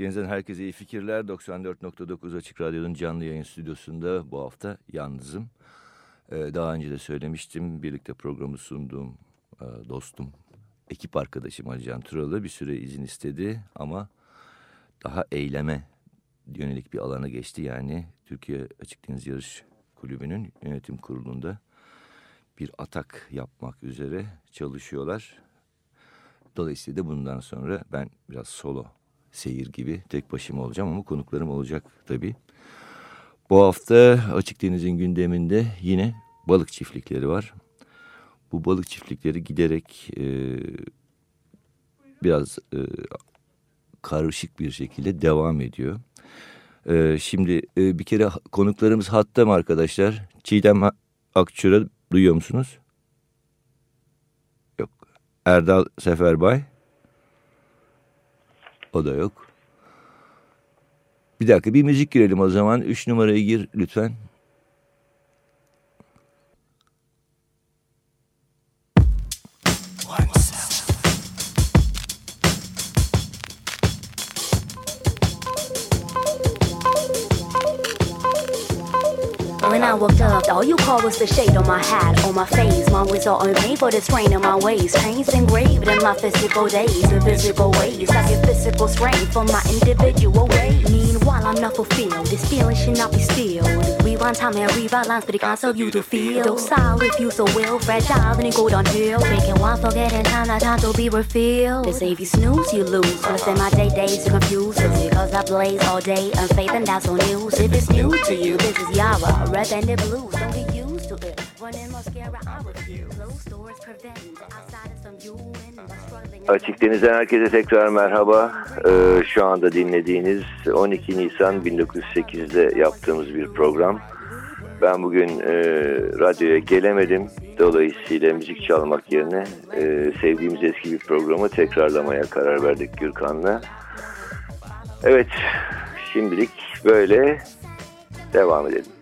Deniz'den herkese iyi fikirler. 94.9 Açık Radyo'nun canlı yayın stüdyosunda bu hafta yalnızım. Ee, daha önce de söylemiştim. Birlikte programı sunduğum e, dostum, ekip arkadaşım Ali Can Turalı bir süre izin istedi. Ama daha eyleme yönelik bir alana geçti. Yani Türkiye Açık Deniz Yarış Kulübü'nün yönetim kurulunda bir atak yapmak üzere çalışıyorlar. Dolayısıyla bundan sonra ben biraz solo seyir gibi tek başıma olacağım ama konuklarım olacak tabii. Bu hafta Açık Deniz'in gündeminde yine balık çiftlikleri var. Bu balık çiftlikleri giderek e, biraz e, karışık bir şekilde devam ediyor. E, şimdi e, bir kere konuklarımız hatta mı arkadaşlar? Çiğdem Akçura duyuyor musunuz? Yok. Erdal Seferbay. O da yok. Bir dakika bir müzik girelim o zaman. Üç numarayı gir lütfen. All you call was the shade on my hat, on my face. My wits are unpaid for the strain in my ways. Pains engraved in my physical days, physical ways. I get physical strain from my individual ways. Meanwhile, I'm not fulfilled. This feeling should not be stilled. Rewind time and lines for the concept you to feel. Docile if you so will, fragile, then it go downhill. Making one forgetting time, not time to be refilled. They say if you snooze, you lose. Spend my day days to confuse. It's because I blaze all day, unfaith and that's on news. If it's new to you, this is Yara, red and the blues. Don't get used to it. Running mascara, I refuse. Closed doors prevent Açık Deniz'den herkese tekrar merhaba. Ee, şu anda dinlediğiniz 12 Nisan 1908'de yaptığımız bir program. Ben bugün e, radyoya gelemedim. Dolayısıyla müzik çalmak yerine e, sevdiğimiz eski bir programı tekrarlamaya karar verdik Gürkan'la. Evet, şimdilik böyle devam edelim.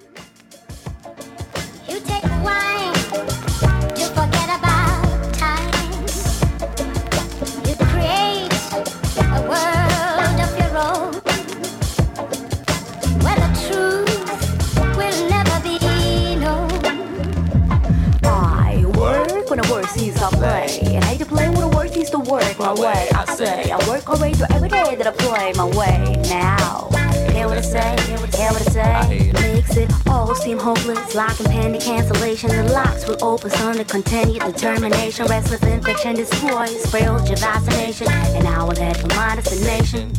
I play. And hate to play when the word sees to work my way. I say, I work hard through every day that I play my way. Now, hear what I say, hear what I say. Makes it all seem hopeless, like impending cancellation. The locks will open, son, to continue determination. Restless infection destroys, your vaccination. And I will head for my destination.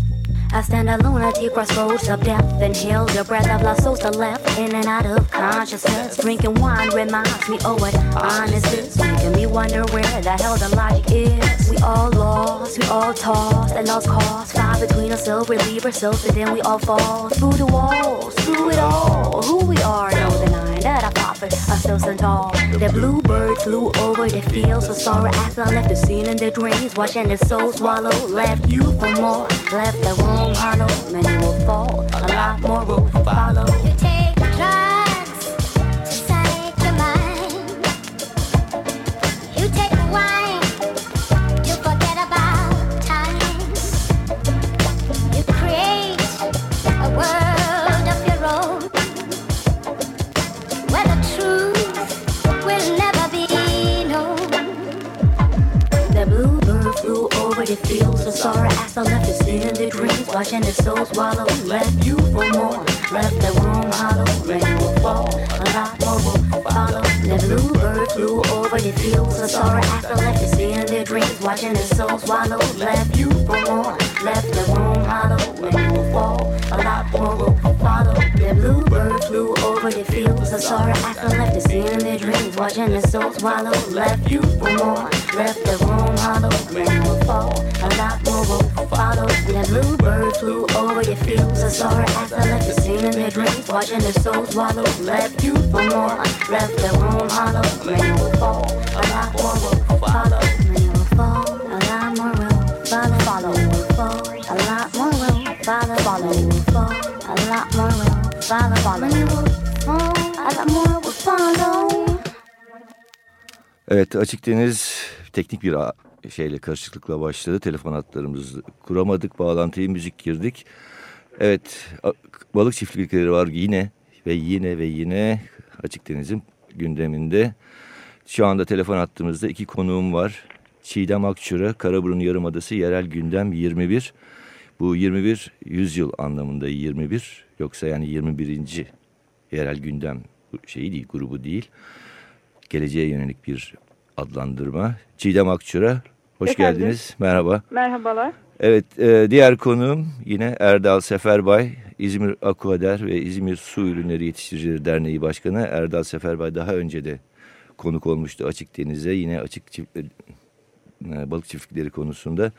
I stand alone at the crossroads of death and heal the breath of lost souls that left in and out of consciousness. Drinking wine reminds me of what honest is, making me wonder where the hell the logic is. We all lost, we all tossed and lost cause. Fight between ourselves, relieve ourselves, and then we all fall through the walls, through it all. Who we are, no denying that I profit. I still stand tall. The bluebird flew over the fields, so sorrow after I left the scene in their dreams, watching their soul swallow. Left you for more, left the room hollow. Many will fall, a lot more will follow. Scene dreams, watching their souls swallow. Left you for more, left the room hollow. Many will fall, a lot more will follow. The bluebird flew over the fields of sorrow as I left the scene their dreams, watching their souls swallow. Left you for more, left the room hollow. You will fall, a lot more will follow. The bluebird flew over the fields. I saw her after left the scene in their dreams. Watching the soul swallow. Left you for more, left the room hollow. You will fall, a lot more will follow. The bluebird flew over the fields. I saw her after left the scene in their dreams. Watching the soul swallow. Left you for more, left the room hollow. You will fall, a lot more will follow. You will fall, a lot more will follow. Follow. Will fall, a lot more will follow. Follow. Will fall, a lot more will Evet Açık Deniz teknik bir şeyle karışıklıkla başladı. Telefon hatlarımızı kuramadık. Bağlantıyı müzik girdik. Evet balık çiftlikleri var yine ve yine ve yine Açık Deniz'in gündeminde. Şu anda telefon hattımızda iki konuğum var. Çiğdem Akçura, Karaburun Yarımadası Yerel Gündem 21. Bu 21 yüzyıl anlamında 21 yoksa yani 21. yerel gündem şeyi değil grubu değil geleceğe yönelik bir adlandırma. Çiğdem Akçura, hoş Efendim? geldiniz. Merhaba. Merhabalar. Evet, e, diğer konuğum yine Erdal Seferbay, İzmir Akuader ve İzmir Su Ürünleri Yetiştiricileri Derneği Başkanı. Erdal Seferbay daha önce de konuk olmuştu Açık Deniz'e. Yine açık çift, e, balık çiftlikleri konusunda.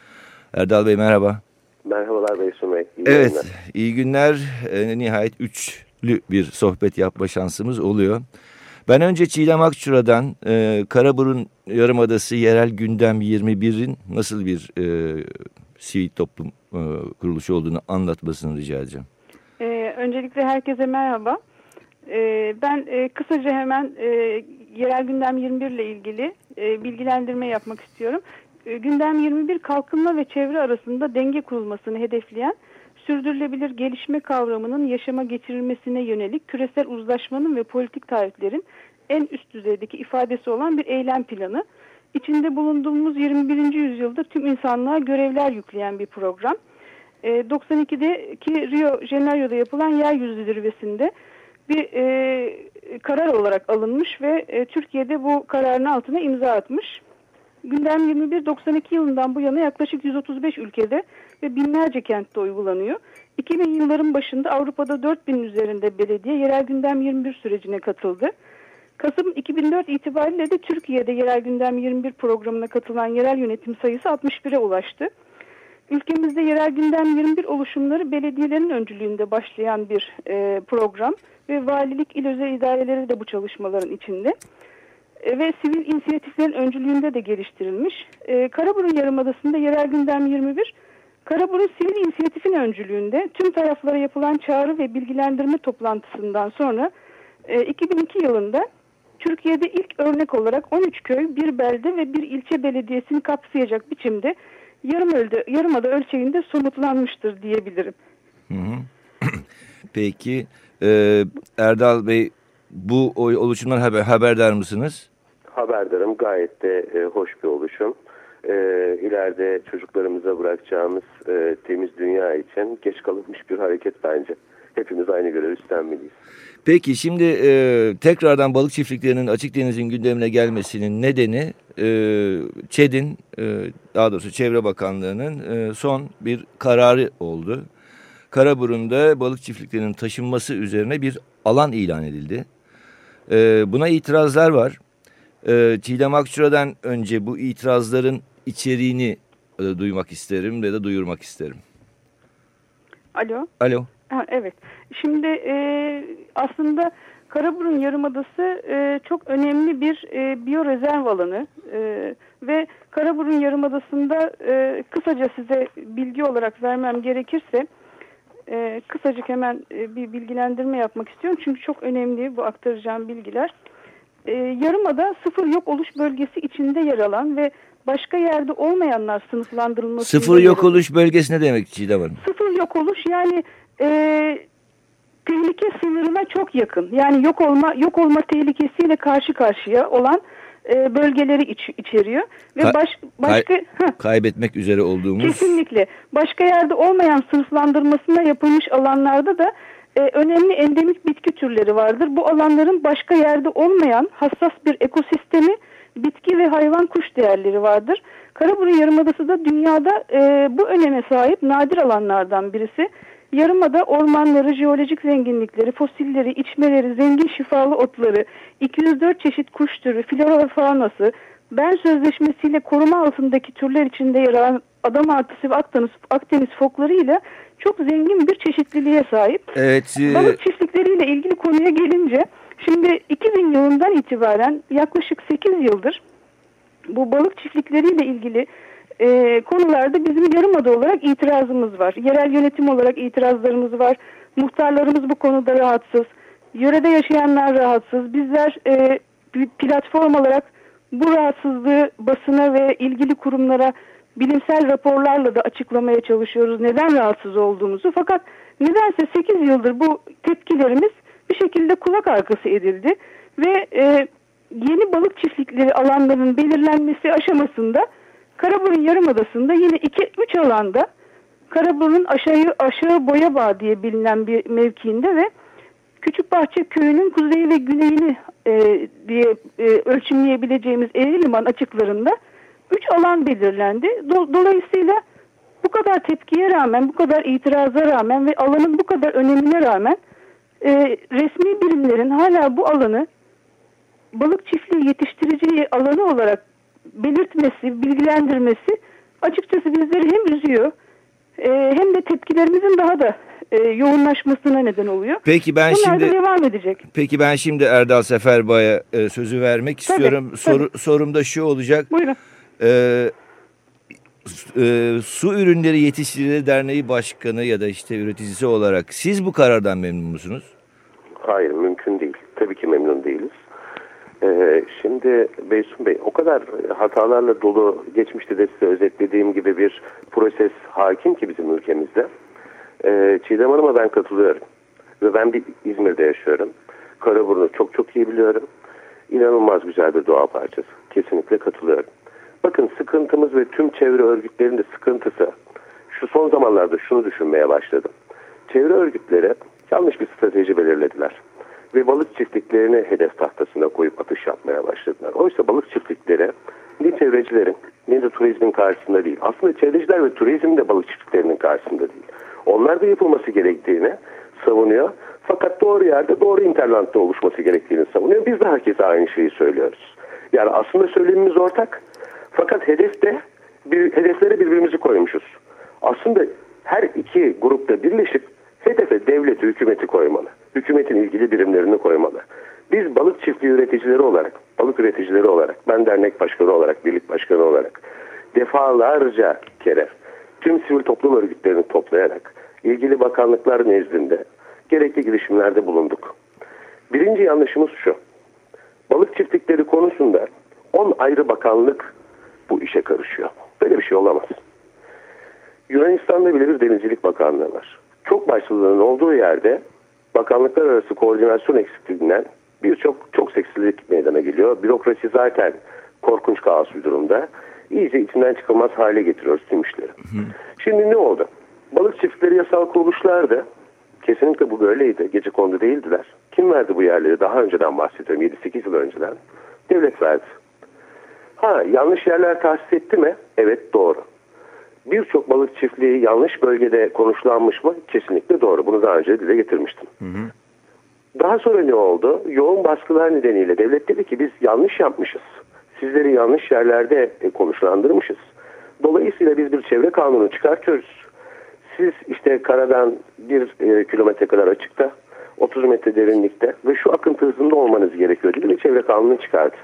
Erdal Bey merhaba. Merhabalar Beysun Bey. İyi Evet, yayınlar. iyi günler. E, nihayet üçlü bir sohbet yapma şansımız oluyor. Ben önce Çiğdem Akçura'dan e, Karaburun Yarımadası Yerel Gündem 21'in nasıl bir e, sivil toplum e, kuruluşu olduğunu anlatmasını rica edeceğim. Ee, öncelikle herkese merhaba. Ee, ben e, kısaca hemen e, yerel gündem 21 ile ilgili e, bilgilendirme yapmak istiyorum. E, gündem 21 kalkınma ve çevre arasında denge kurulmasını hedefleyen sürdürülebilir gelişme kavramının yaşama geçirilmesine yönelik küresel uzlaşmanın ve politik taahhütlerin en üst düzeydeki ifadesi olan bir eylem planı. İçinde bulunduğumuz 21. yüzyılda tüm insanlığa görevler yükleyen bir program. E, 92'deki Rio Janeiro'da yapılan yeryüzü zirvesinde bir e, karar olarak alınmış ve e, Türkiye'de bu kararın altına imza atmış. Gündem 21 92 yılından bu yana yaklaşık 135 ülkede ve binlerce kentte uygulanıyor. 2000 yılların başında Avrupa'da 4000 üzerinde belediye yerel gündem 21 sürecine katıldı. Kasım 2004 itibariyle de Türkiye'de yerel gündem 21 programına katılan yerel yönetim sayısı 61'e ulaştı. Ülkemizde yerel gündem 21 oluşumları belediyelerin öncülüğünde başlayan bir e, program ve valilik il özel idareleri de bu çalışmaların içinde ve sivil inisiyatiflerin öncülüğünde de geliştirilmiş. E, Karaburun Yarımadası'nda yerel gündem 21 Karaburun Sivil İnisiyatif'in öncülüğünde tüm taraflara yapılan çağrı ve bilgilendirme toplantısından sonra e, 2002 yılında Türkiye'de ilk örnek olarak 13 köy, bir belde ve bir ilçe belediyesini kapsayacak biçimde yarım ölde, yarımada ölçeğinde somutlanmıştır diyebilirim. Peki e, Erdal Bey bu oluşumdan haber, haberdar mısınız? Haberdarım gayet de e, hoş bir oluşum. E, ileride çocuklarımıza bırakacağımız e, temiz dünya için geç kalınmış bir hareket bence. Hepimiz aynı görev üstlenmeliyiz. Peki şimdi e, tekrardan balık çiftliklerinin açık denizin gündemine gelmesinin nedeni e, ÇED'in e, daha doğrusu Çevre Bakanlığı'nın e, son bir kararı oldu. Karaburun'da balık çiftliklerinin taşınması üzerine bir alan ilan edildi. E, buna itirazlar var. E, Çiğdem Akçura'dan önce bu itirazların içeriğini e, duymak isterim ve de duyurmak isterim. Alo. Alo. Ha, evet. Şimdi e, aslında Karaburun Yarımadası e, çok önemli bir e, biyorezerv alanı e, ve Karaburun Yarımadası'nda e, kısaca size bilgi olarak vermem gerekirse e, kısacık hemen e, bir bilgilendirme yapmak istiyorum. Çünkü çok önemli bu aktaracağım bilgiler. E, Yarımada sıfır yok oluş bölgesi içinde yer alan ve başka yerde olmayanlar sınıflandırılması. Sıfır yok oluş bölgesi ne demek Çiğdem Hanım? Sıfır yok oluş yani e, tehlike sınırına çok yakın. Yani yok olma yok olma tehlikesiyle karşı karşıya olan e, bölgeleri iç, içeriyor ve Ka- baş, başka Heh, Kaybetmek üzere olduğumuz... kesinlikle başka yerde olmayan sınıflandırmasına yapılmış alanlarda da e, önemli endemik bitki türleri vardır. Bu alanların başka yerde olmayan hassas bir ekosistemi bitki ve hayvan kuş değerleri vardır. Karaburun Yarımadası da dünyada e, bu öneme sahip nadir alanlardan birisi. Yarımada ormanları, jeolojik zenginlikleri, fosilleri, içmeleri, zengin şifalı otları, 204 çeşit kuş türü, flora ve faunası, Ben Sözleşmesi'yle koruma altındaki türler içinde yer alan adam artısı ve Akdeniz, Akdeniz foklarıyla çok zengin bir çeşitliliğe sahip. Evet. e, Balık çiftlikleriyle ilgili konuya gelince şimdi 2000 yılından itibaren yaklaşık 8 yıldır bu balık çiftlikleriyle ilgili e, konularda bizim yarımada olarak itirazımız var. Yerel yönetim olarak itirazlarımız var. Muhtarlarımız bu konuda rahatsız. Yörede yaşayanlar rahatsız. Bizler e, bir platform olarak bu rahatsızlığı basına ve ilgili kurumlara bilimsel raporlarla da açıklamaya çalışıyoruz. Neden rahatsız olduğumuzu. Fakat nedense 8 yıldır bu tepkilerimiz bir şekilde kulak arkası edildi. Ve e, yeni balık çiftlikleri alanlarının belirlenmesi aşamasında Karaburun Yarımadası'nda yine 2-3 alanda Karaburun aşağı, aşağı Boyabağ diye bilinen bir mevkiinde ve Küçükbahçe köyünün kuzey ve güneyini e, diye e, ölçümleyebileceğimiz Eğriliman açıklarında 3 alan belirlendi. Do- dolayısıyla bu kadar tepkiye rağmen, bu kadar itiraza rağmen ve alanın bu kadar önemine rağmen e, resmi birimlerin hala bu alanı balık çiftliği yetiştiriciyi alanı olarak belirtmesi, bilgilendirmesi açıkçası bizleri hem üzüyor e, hem de tepkilerimizin daha da e, yoğunlaşmasına neden oluyor. Peki ben Bunlar şimdi devam edecek. Peki ben şimdi Erdal Seferbay'a e, sözü vermek Tabii, istiyorum. tabii. Soru, sorum da şu olacak. Buyurun. Ee, s- e, Su Ürünleri Yetiştiricileri Derneği Başkanı ya da işte üreticisi olarak siz bu karardan memnun musunuz? Hayır mümkün değil. Tabii ki. Ee, şimdi Beysun Bey o kadar hatalarla dolu geçmişte de size özetlediğim gibi bir proses hakim ki bizim ülkemizde. Ee, Çiğdem Hanım'a ben katılıyorum. Ve ben bir İzmir'de yaşıyorum. Karaburun'u çok çok iyi biliyorum. İnanılmaz güzel bir doğa parçası. Kesinlikle katılıyorum. Bakın sıkıntımız ve tüm çevre örgütlerinin sıkıntısı şu son zamanlarda şunu düşünmeye başladım. Çevre örgütleri yanlış bir strateji belirlediler. Ve balık çiftliklerini hedef tahtasına koyup atış yapmaya başladılar. Oysa balık çiftlikleri ne çevrecilerin ne de turizmin karşısında değil. Aslında çevreciler ve turizm de balık çiftliklerinin karşısında değil. Onlar da yapılması gerektiğini savunuyor. Fakat doğru yerde doğru interlantta oluşması gerektiğini savunuyor. Biz de herkese aynı şeyi söylüyoruz. Yani aslında söylemimiz ortak. Fakat hedefte bir, hedeflere birbirimizi koymuşuz. Aslında her iki grupta birleşip hedefe devlet hükümeti koymalı. Hükümetin ilgili birimlerini koymalı. Biz balık çiftliği üreticileri olarak, balık üreticileri olarak, ben dernek başkanı olarak, birlik başkanı olarak defalarca kere tüm sivil toplum örgütlerini toplayarak ilgili bakanlıklar nezdinde gerekli girişimlerde bulunduk. Birinci yanlışımız şu. Balık çiftlikleri konusunda 10 ayrı bakanlık bu işe karışıyor. Böyle bir şey olamaz. Yunanistan'da bile bir denizcilik bakanlığı var. Çok başlılığının olduğu yerde bakanlıklar arası koordinasyon eksikliğinden birçok çok seksizlik meydana geliyor. Bürokrasi zaten korkunç kaos bir durumda. İyice içinden çıkılmaz hale getiriyoruz tüm işleri. Şimdi ne oldu? Balık çiftleri yasal kuruluşlardı. Kesinlikle bu böyleydi. Gece kondu değildiler. Kim verdi bu yerleri? Daha önceden bahsediyorum. 7-8 yıl önceden. Devlet verdi. Ha yanlış yerler tahsis etti mi? Evet doğru. Birçok balık çiftliği yanlış bölgede konuşlanmış mı? Kesinlikle doğru. Bunu daha önce dile getirmiştim. Daha sonra ne oldu? Yoğun baskılar nedeniyle devlet dedi ki biz yanlış yapmışız. Sizleri yanlış yerlerde e, konuşlandırmışız. Dolayısıyla biz bir çevre kanunu çıkartıyoruz. Siz işte karadan bir e, kilometre kadar açıkta, 30 metre derinlikte ve şu akıntı hızında olmanız gerekiyor dedi ve çevre kanunu çıkardı.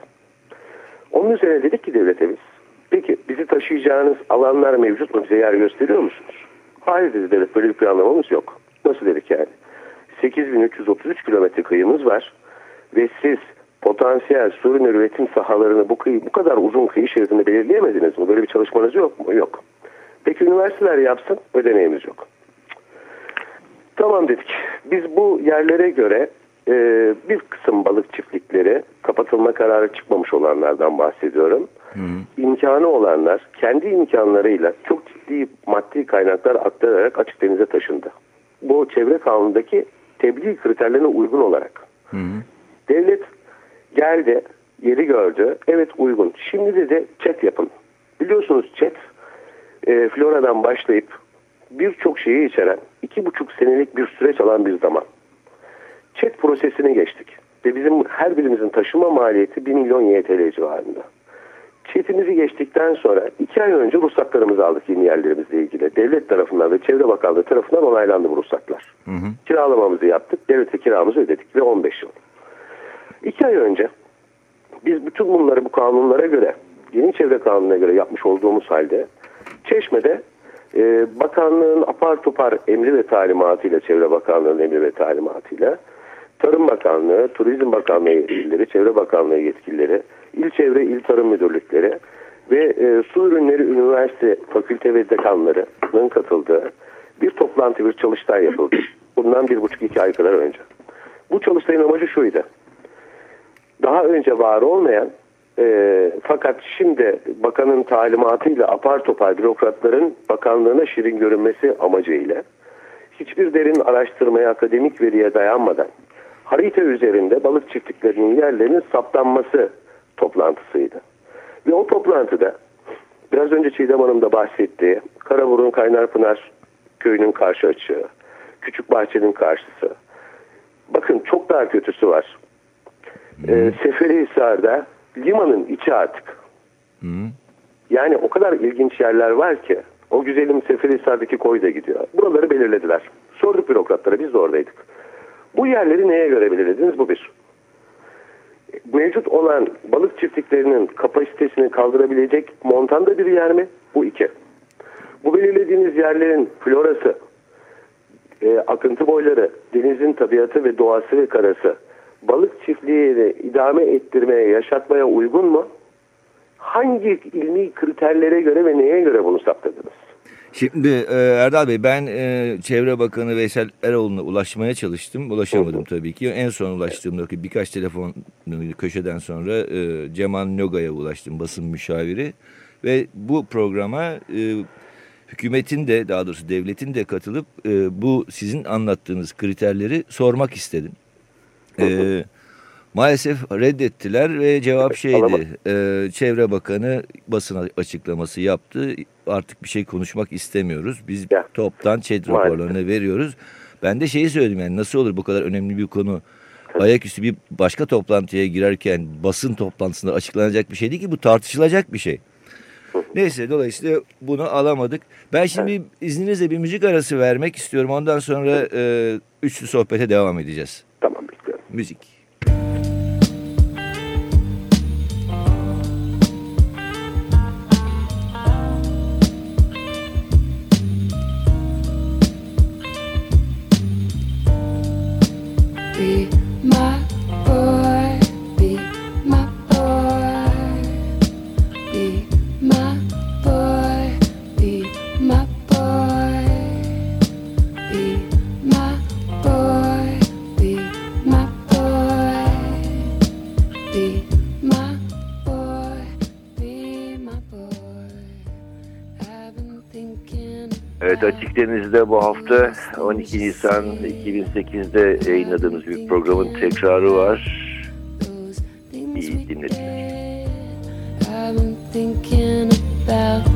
Onun üzerine dedik ki devlete biz. Peki bizi taşıyacağınız alanlar mevcut mu? Bize yer gösteriyor musunuz? Hayır dedi devlet böyle bir planlamamız yok. Nasıl dedik yani? 8333 kilometre kıyımız var ve siz potansiyel su ürünü üretim sahalarını bu, kıyı, bu kadar uzun kıyı şeridinde belirleyemediniz mi? Böyle bir çalışmanız yok mu? Yok. Peki üniversiteler yapsın ödeneğimiz yok. Tamam dedik. Biz bu yerlere göre e, bir kısım balık çiftlikleri kapatılma kararı çıkmamış olanlardan bahsediyorum. İmkanı olanlar kendi imkanlarıyla çok ciddi maddi kaynaklar aktararak açık denize taşındı. Bu çevre kanunundaki tebliğ kriterlerine uygun olarak. Devlet geldi yeri gördü. Evet uygun. Şimdi de de chat yapın. Biliyorsunuz chat e, Flora'dan başlayıp birçok şeyi içeren iki buçuk senelik bir süreç alan bir zaman. Chat prosesine geçtik. Ve bizim her birimizin taşıma maliyeti 1 milyon YTL civarında. Chatimizi geçtikten sonra iki ay önce ruhsatlarımızı aldık yeni yerlerimizle ilgili. Devlet tarafından ve Çevre Bakanlığı tarafından onaylandı bu ruhsatlar. Kiralamamızı yaptık. Devlete kiramızı ödedik ve 15 yıl. İki ay önce biz bütün bunları bu kanunlara göre, yeni çevre kanununa göre yapmış olduğumuz halde Çeşme'de e, bakanlığın apar topar emri ve talimatıyla, Çevre Bakanlığı'nın emri ve talimatıyla Tarım Bakanlığı, Turizm Bakanlığı yetkilileri, Çevre Bakanlığı yetkilileri, İl Çevre İl Tarım Müdürlükleri ve e, Su Ürünleri Üniversite Fakülte ve Dekanları'nın katıldığı bir toplantı, bir çalıştay yapıldı. Bundan bir buçuk iki ay kadar önce. Bu çalıştayın amacı şuydu. Daha önce var olmayan e, fakat şimdi bakanın talimatıyla apar topar bürokratların bakanlığına şirin görünmesi amacıyla hiçbir derin araştırmaya, akademik veriye dayanmadan harita üzerinde balık çiftliklerinin yerlerinin saptanması toplantısıydı. Ve o toplantıda biraz önce Çiğdem Hanım da bahsettiği Karaburun Kaynarpınar köyünün karşı açığı, Küçük Bahçe'nin karşısı. Bakın çok daha kötüsü var. Ee, Seferihisar'da limanın içi artık. Yani o kadar ilginç yerler var ki o güzelim Seferihisar'daki koy da gidiyor. Buraları belirlediler. Sorduk bürokratlara biz de oradaydık. Bu yerleri neye göre belirlediniz? Bu bir. Mevcut olan balık çiftliklerinin kapasitesini kaldırabilecek montanda bir yer mi? Bu iki. Bu belirlediğiniz yerlerin florası, e, akıntı boyları, denizin tabiatı ve doğası ve karası balık çiftliğini idame ettirmeye, yaşatmaya uygun mu? Hangi ilmi kriterlere göre ve neye göre bunu saptadınız? Şimdi e, Erdal Bey ben e, Çevre Bakanı Veysel Eroğlu'na ulaşmaya çalıştım. Ulaşamadım tabii ki. En son ulaştığımda birkaç telefon köşeden sonra e, Cemal Noga'ya ulaştım basın müşaviri. Ve bu programa e, hükümetin de daha doğrusu devletin de katılıp e, bu sizin anlattığınız kriterleri sormak istedim. E, maalesef reddettiler ve cevap şeydi. E, Çevre Bakanı basın açıklaması yaptı. Artık bir şey konuşmak istemiyoruz. Biz Ya. toptan ÇED raporlarını veriyoruz. Ben de şeyi söyledim yani nasıl olur bu kadar önemli bir konu ayaküstü bir başka toplantıya girerken basın toplantısında açıklanacak bir şey değil ki bu tartışılacak bir şey. Neyse dolayısıyla bunu alamadık. Ben şimdi izninizle bir müzik arası vermek istiyorum. Ondan sonra e, üçlü sohbete devam edeceğiz. Tamam bekliyorum. Müzik. Evet Açık Deniz'de bu hafta 12 Nisan 2008'de yayınladığımız bir programın tekrarı var. İyi dinlediler. did. I've been thinking about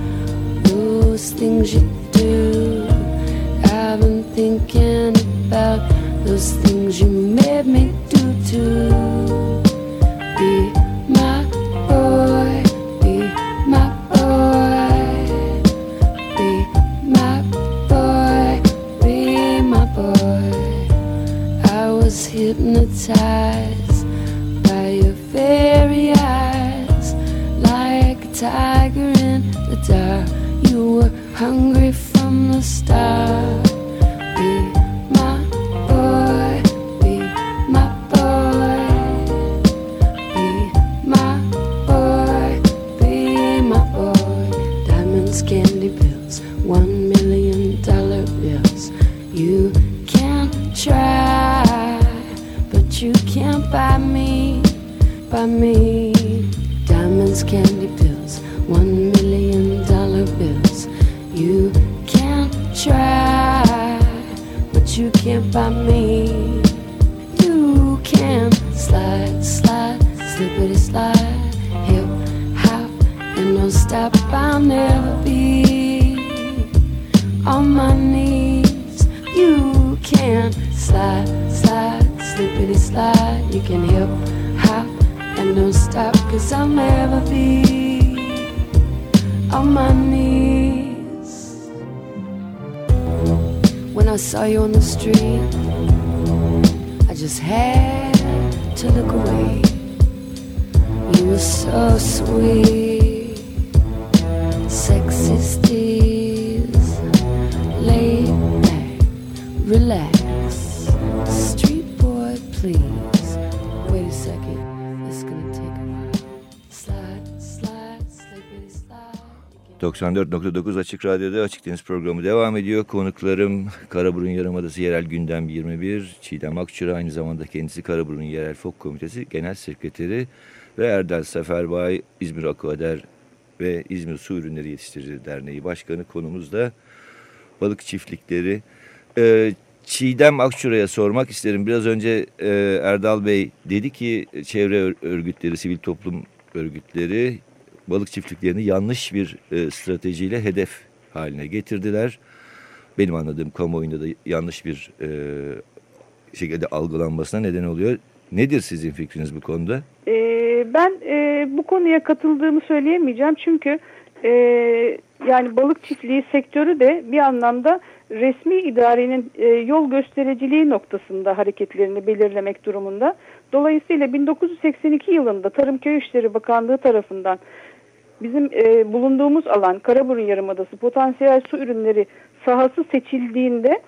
those things you do. I've been thinking about those things you made me do too. inside. Don't stop, cause I'll never be on my knees. When I saw you on the street, I just had to look away. You were so sweet, sexy steez, 94.9 Açık Radyo'da Açık Deniz programı devam ediyor. Konuklarım Karaburun Yarımadası Yerel Gündem 21, Çiğdem Akçura aynı zamanda kendisi Karaburun Yerel Fok Komitesi Genel Sekreteri ve Erdal Seferbay İzmir Akuader ve İzmir Su Ürünleri Yetiştirici Derneği Başkanı konumuz da balık çiftlikleri. Ee, Çiğdem Akçura'ya sormak isterim. Biraz önce e, Erdal Bey dedi ki çevre ör- örgütleri, sivil toplum örgütleri balık çiftliklerini yanlış bir e, stratejiyle hedef haline getirdiler. Benim anladığım kamuoyunda da yanlış bir e, şekilde algılanmasına neden oluyor. Nedir sizin fikriniz bu konuda? Ee, ben e, bu konuya katıldığımı söyleyemeyeceğim çünkü e, yani balık çiftliği sektörü de bir anlamda resmi idarenin e, yol göstericiliği noktasında hareketlerini belirlemek durumunda. Dolayısıyla 1982 yılında Tarım Köy İşleri Bakanlığı tarafından bizim e, bulunduğumuz alan Karaburun Yarımadası potansiyel su ürünleri sahası seçildiğinde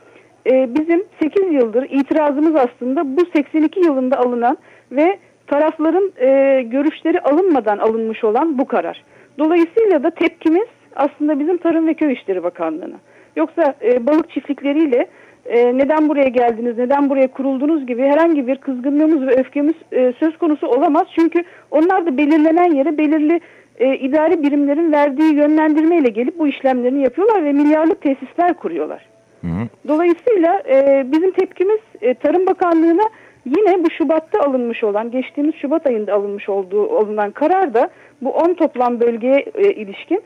e, bizim 8 yıldır itirazımız aslında bu 82 yılında alınan ve tarafların e, görüşleri alınmadan alınmış olan bu karar. Dolayısıyla da tepkimiz aslında bizim Tarım ve Köy İşleri Bakanlığı'na. Yoksa e, balık çiftlikleriyle e, neden buraya geldiniz, neden buraya kuruldunuz gibi herhangi bir kızgınlığımız ve öfkemiz e, söz konusu olamaz. Çünkü onlar da belirlenen yere belirli e, idari birimlerin verdiği yönlendirmeyle gelip bu işlemlerini yapıyorlar ve milyarlık tesisler kuruyorlar. Hı hı. Dolayısıyla e, bizim tepkimiz e, Tarım Bakanlığı'na yine bu Şubat'ta alınmış olan, geçtiğimiz Şubat ayında alınmış olduğu alınan karar da bu 10 toplam bölgeye e, ilişkin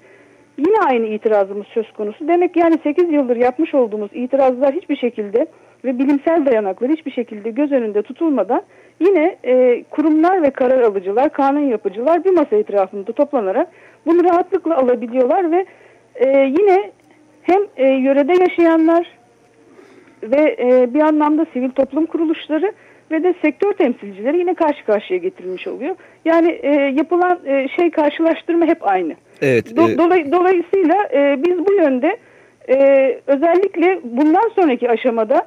yine aynı itirazımız söz konusu. Demek yani 8 yıldır yapmış olduğumuz itirazlar hiçbir şekilde ve bilimsel dayanaklar hiçbir şekilde göz önünde tutulmadan yine e, kurumlar ve karar alıcılar, kanun yapıcılar bir masa etrafında toplanarak bunu rahatlıkla alabiliyorlar ve e, yine hem e, yörede yaşayanlar ve e, bir anlamda sivil toplum kuruluşları ve de sektör temsilcileri yine karşı karşıya getirilmiş oluyor. Yani e, yapılan e, şey karşılaştırma hep aynı. Evet. Do- e, dolay- dolayısıyla e, biz bu yönde e, özellikle bundan sonraki aşamada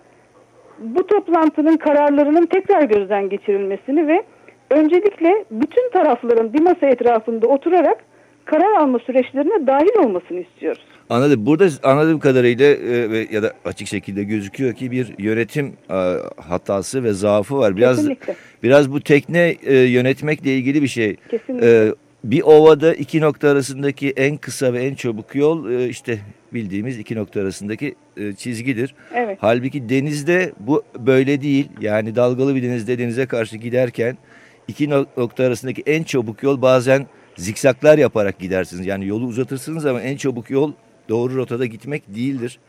bu toplantının kararlarının tekrar gözden geçirilmesini ve öncelikle bütün tarafların bir masa etrafında oturarak karar alma süreçlerine dahil olmasını istiyoruz. Anladım. Burada anladığım kadarıyla e, ya da açık şekilde gözüküyor ki bir yönetim e, hatası ve zaafı var. Biraz Kesinlikle. biraz bu tekne e, yönetmekle ilgili bir şey. Kesinlikle. E, bir ovada iki nokta arasındaki en kısa ve en çabuk yol e, işte bildiğimiz iki nokta arasındaki e, çizgidir. Evet. Halbuki denizde bu böyle değil. Yani dalgalı bir denizde denize karşı giderken iki nok- nokta arasındaki en çabuk yol bazen zikzaklar yaparak gidersiniz. Yani yolu uzatırsınız ama en çabuk yol doğru rotada gitmek değildir.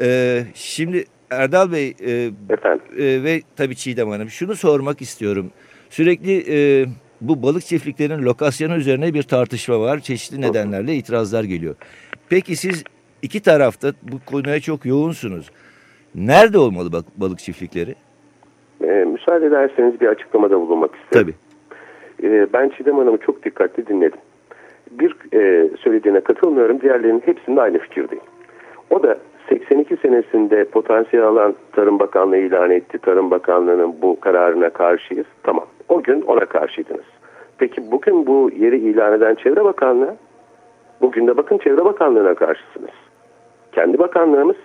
Ee, şimdi Erdal Bey e, Efendim. e, ve tabii Çiğdem Hanım şunu sormak istiyorum. Sürekli e, bu balık çiftliklerinin lokasyonu üzerine bir tartışma var. Çeşitli nedenlerle itirazlar geliyor. Peki siz iki tarafta bu konuya çok yoğunsunuz. Nerede olmalı bak- balık çiftlikleri? Ee, müsaade ederseniz bir açıklamada bulunmak isterim. Tabii. Ee, ben Çiğdem Hanım'ı çok dikkatli dinledim. Bir e, söylediğine katılmıyorum. Diğerlerinin hepsinde aynı fikirdeyim. O da 82 senesinde potansiyel alan Tarım Bakanlığı ilan etti. Tarım Bakanlığı'nın bu kararına karşıyız. Tamam. O gün ona karşıydınız. Peki bugün bu yeri ilan eden Çevre Bakanlığı, bugün de bakın Çevre Bakanlığı'na karşısınız. Kendi bakanlığımız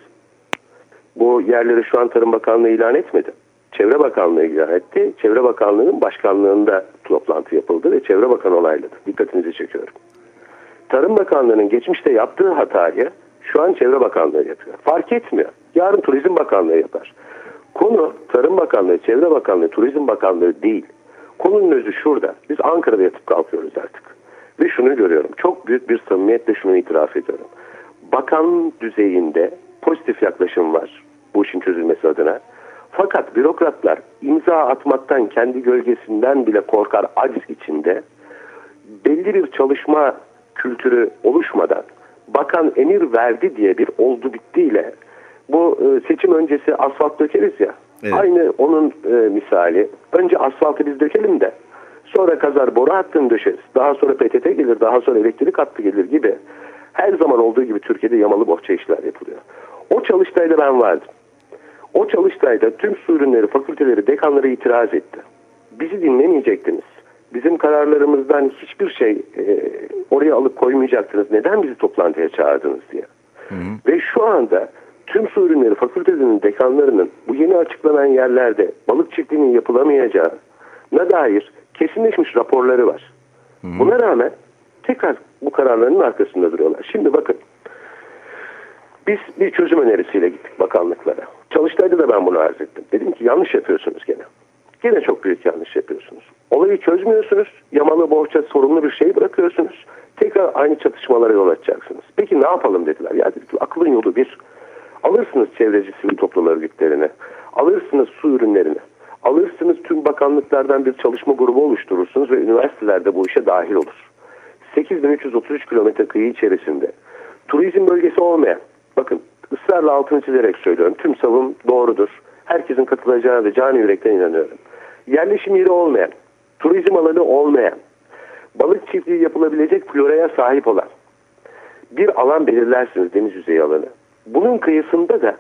bu yerleri şu an Tarım Bakanlığı ilan etmedi. Çevre Bakanlığı ilan etti. Çevre Bakanlığı'nın başkanlığında toplantı yapıldı ve Çevre Bakanı onayladı. Dikkatinizi çekiyorum. Tarım Bakanlığı'nın geçmişte yaptığı hatayı şu an Çevre Bakanlığı yapıyor. Fark etmiyor. Yarın Turizm Bakanlığı yapar. Konu Tarım Bakanlığı, Çevre Bakanlığı, Turizm Bakanlığı değil. Konunun özü şurada. Biz Ankara'da yatıp kalkıyoruz artık. Ve şunu görüyorum. Çok büyük bir samimiyetle şunu itiraf ediyorum. Bakan düzeyinde pozitif yaklaşım var bu işin çözülmesi adına. Fakat bürokratlar imza atmaktan kendi gölgesinden bile korkar aciz içinde belli bir çalışma kültürü oluşmadan bakan emir verdi diye bir oldu bittiyle bu e, seçim öncesi asfalt dökeriz ya. Evet. Aynı onun e, misali. Önce asfaltı biz dökelim de sonra kazar boru hattını döşeriz. Daha sonra PTT gelir, daha sonra elektrik hattı gelir gibi. Her zaman olduğu gibi Türkiye'de yamalı bohça işler yapılıyor. O çalıştayda ben vardım. O çalıştayda tüm su ürünleri, fakülteleri, dekanları itiraz etti. Bizi dinlemeyecektiniz. Bizim kararlarımızdan hiçbir şey e, oraya alıp koymayacaktınız. Neden bizi toplantıya çağırdınız diye. Ve şu anda tüm su ürünleri fakültelerinin dekanlarının bu yeni açıklanan yerlerde balık çiftliğinin yapılamayacağı dair kesinleşmiş raporları var. Buna rağmen tekrar bu kararlarının arkasında duruyorlar. Şimdi bakın biz bir çözüm önerisiyle gittik bakanlıklara. Çalıştayda da ben bunu arz ettim. Dedim ki yanlış yapıyorsunuz gene. Gene çok büyük yanlış yapıyorsunuz. Olayı çözmüyorsunuz. Yamalı bohça sorumlu bir şey bırakıyorsunuz. Tekrar aynı çatışmalara yol açacaksınız. Peki ne yapalım dediler. Ya dedik aklın yolu bir. Alırsınız çevreci sivil toplum örgütlerini. Alırsınız su ürünlerini. Alırsınız tüm bakanlıklardan bir çalışma grubu oluşturursunuz ve üniversitelerde bu işe dahil olur. 8333 kilometre kıyı içerisinde turizm bölgesi olmayan, bakın ısrarla altını çizerek söylüyorum, tüm savun doğrudur. Herkesin katılacağına da canı yürekten inanıyorum. Yerleşim yeri olmayan, turizm alanı olmayan, balık çiftliği yapılabilecek floraya sahip olan bir alan belirlersiniz deniz yüzeyi alanı. Bunun kıyısında da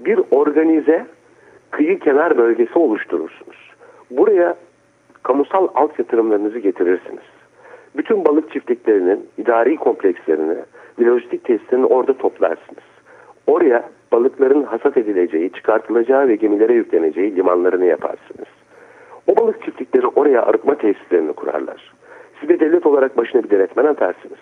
bir organize kıyı kenar bölgesi oluşturursunuz. Buraya kamusal alt yatırımlarınızı getirirsiniz. Bütün balık çiftliklerinin idari komplekslerini, ve lojistik tesislerini orada toplarsınız. Oraya balıkların hasat edileceği, çıkartılacağı ve gemilere yükleneceği limanlarını yaparsınız. Balık çiftlikleri oraya arıtma tesislerini kurarlar. Siz de devlet olarak başına bir denetmen atarsınız.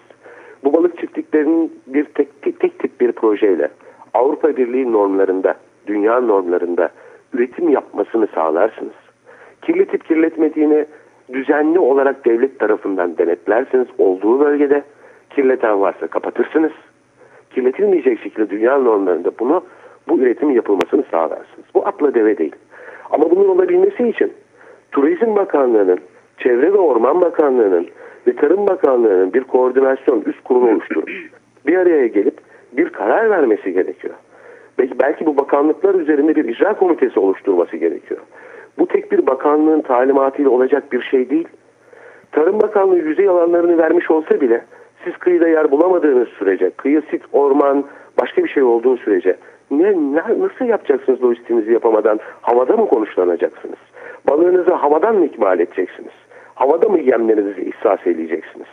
Bu balık çiftliklerinin bir tek, tek, tek tip bir projeyle Avrupa Birliği normlarında, dünya normlarında üretim yapmasını sağlarsınız. Kirletip kirletmediğini düzenli olarak devlet tarafından denetlersiniz. Olduğu bölgede kirleten varsa kapatırsınız. Kirletilmeyecek şekilde dünya normlarında bunu bu üretimin yapılmasını sağlarsınız. Bu atla deve değil. Ama bunun olabilmesi için Turizm Bakanlığı'nın, Çevre ve Orman Bakanlığı'nın ve Tarım Bakanlığı'nın bir koordinasyon üst kurulu oluşturup bir araya gelip bir karar vermesi gerekiyor. Belki, belki bu bakanlıklar üzerinde bir icra komitesi oluşturması gerekiyor. Bu tek bir bakanlığın talimatıyla olacak bir şey değil. Tarım Bakanlığı yüzey alanlarını vermiş olsa bile siz kıyıda yer bulamadığınız sürece, kıyı sit, orman, başka bir şey olduğu sürece ne, ne nasıl yapacaksınız lojistiğinizi yapamadan? Havada mı konuşlanacaksınız? Balığınızı havadan mı ikmal edeceksiniz? Havada mı yemlerinizi ihsas edeceksiniz?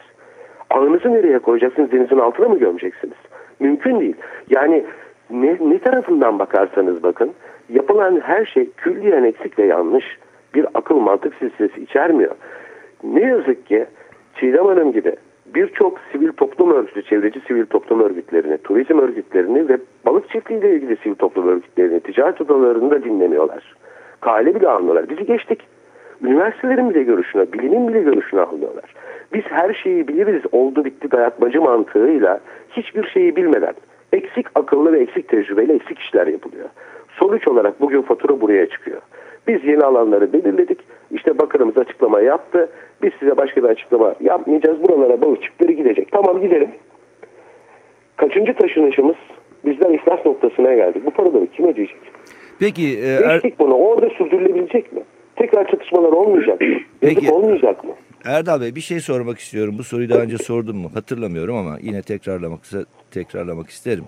Ağınızı nereye koyacaksınız? Denizin altına mı gömeceksiniz? Mümkün değil. Yani ne, ne tarafından bakarsanız bakın yapılan her şey külliyen eksik ve yanlış bir akıl mantık silsilesi içermiyor. Ne yazık ki Çiğdem Hanım gibi birçok sivil toplum örgütü, çevreci sivil toplum örgütlerini, turizm örgütlerini ve balık çiftliğiyle ilgili sivil toplum örgütlerini, ticaret odalarını da dinlemiyorlar. Kale bile almıyorlar. Bizi geçtik. Üniversitelerin bile görüşüne, bilimin bile görüşüne almıyorlar. Biz her şeyi biliriz, oldu bitti dayatmacı mantığıyla hiçbir şeyi bilmeden eksik akıllı ve eksik tecrübeyle eksik işler yapılıyor. Sonuç olarak bugün fatura buraya çıkıyor. Biz yeni alanları belirledik. İşte bakanımız açıklama yaptı. Biz size başka bir açıklama yapmayacağız. Buralara balık çiftleri gidecek. Tamam gidelim. Kaçıncı taşınışımız bizden iflas noktasına geldik. Bu paraları kim ödeyecek? Peki e, er, Geçtik bunu. Orada sürdürülebilecek mi? Tekrar çatışmalar olmayacak mı? Peki. Yazık olmayacak mı? Erdal Bey bir şey sormak istiyorum. Bu soruyu daha önce sordum mu hatırlamıyorum ama yine tekrarlamak tekrarlamak isterim.